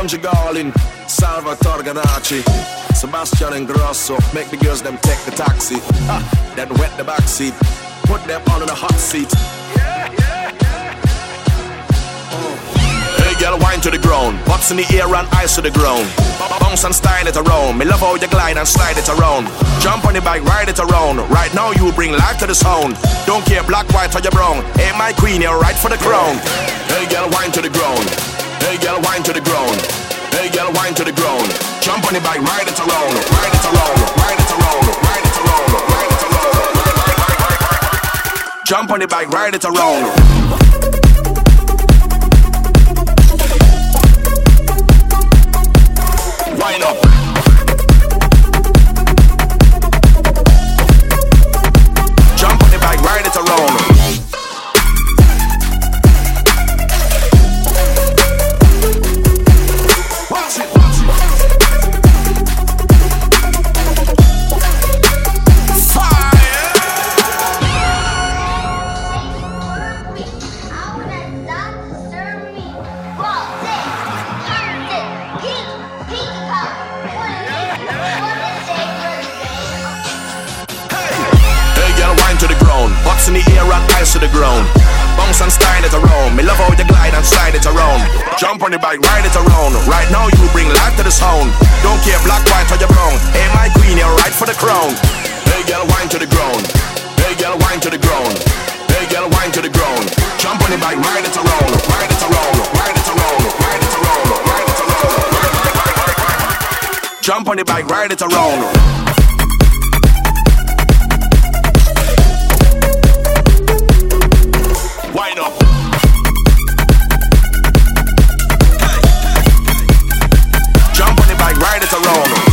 Angie Garlin, Salvatore Ganacci, Sebastian Ingrosso. Make the girls them take the taxi. Ha, then wet the back seat. Put them all in the hot seat. Hey girl, wine to the ground. Butts in the air and eyes to the ground. Bounce and style it around. Me love how you glide and slide it around. Jump on the bike, ride it around. Right now you bring life to the sound. Don't care black, white or your brown. Hey my queen, you're right for the crown. Hey girl, wine to the ground. Hey girl, wine to the ground. Hey girl, wine to the ground. Jump on the bike, ride it around. Ride it around. Ride it around. Ride it around. Ride it around. Jump on the bike, ride it around. Wind up. Butts in the air and eyes to the ground. Bounce and style it around. Me love how you glide and slide it around. Jump on the bike, ride it around. Right now you bring life to the sound. Don't care black, white or your brown. Hey my queen, you're right for the crown. Hey girl, wine to the ground. Hey girl, wine to the ground. Hey girl, wine to the ground. Jump on the bike, ride it around. Ride it around. Ride it around. Ride it around. Ride it around. Jump on the bike, ride it around. around.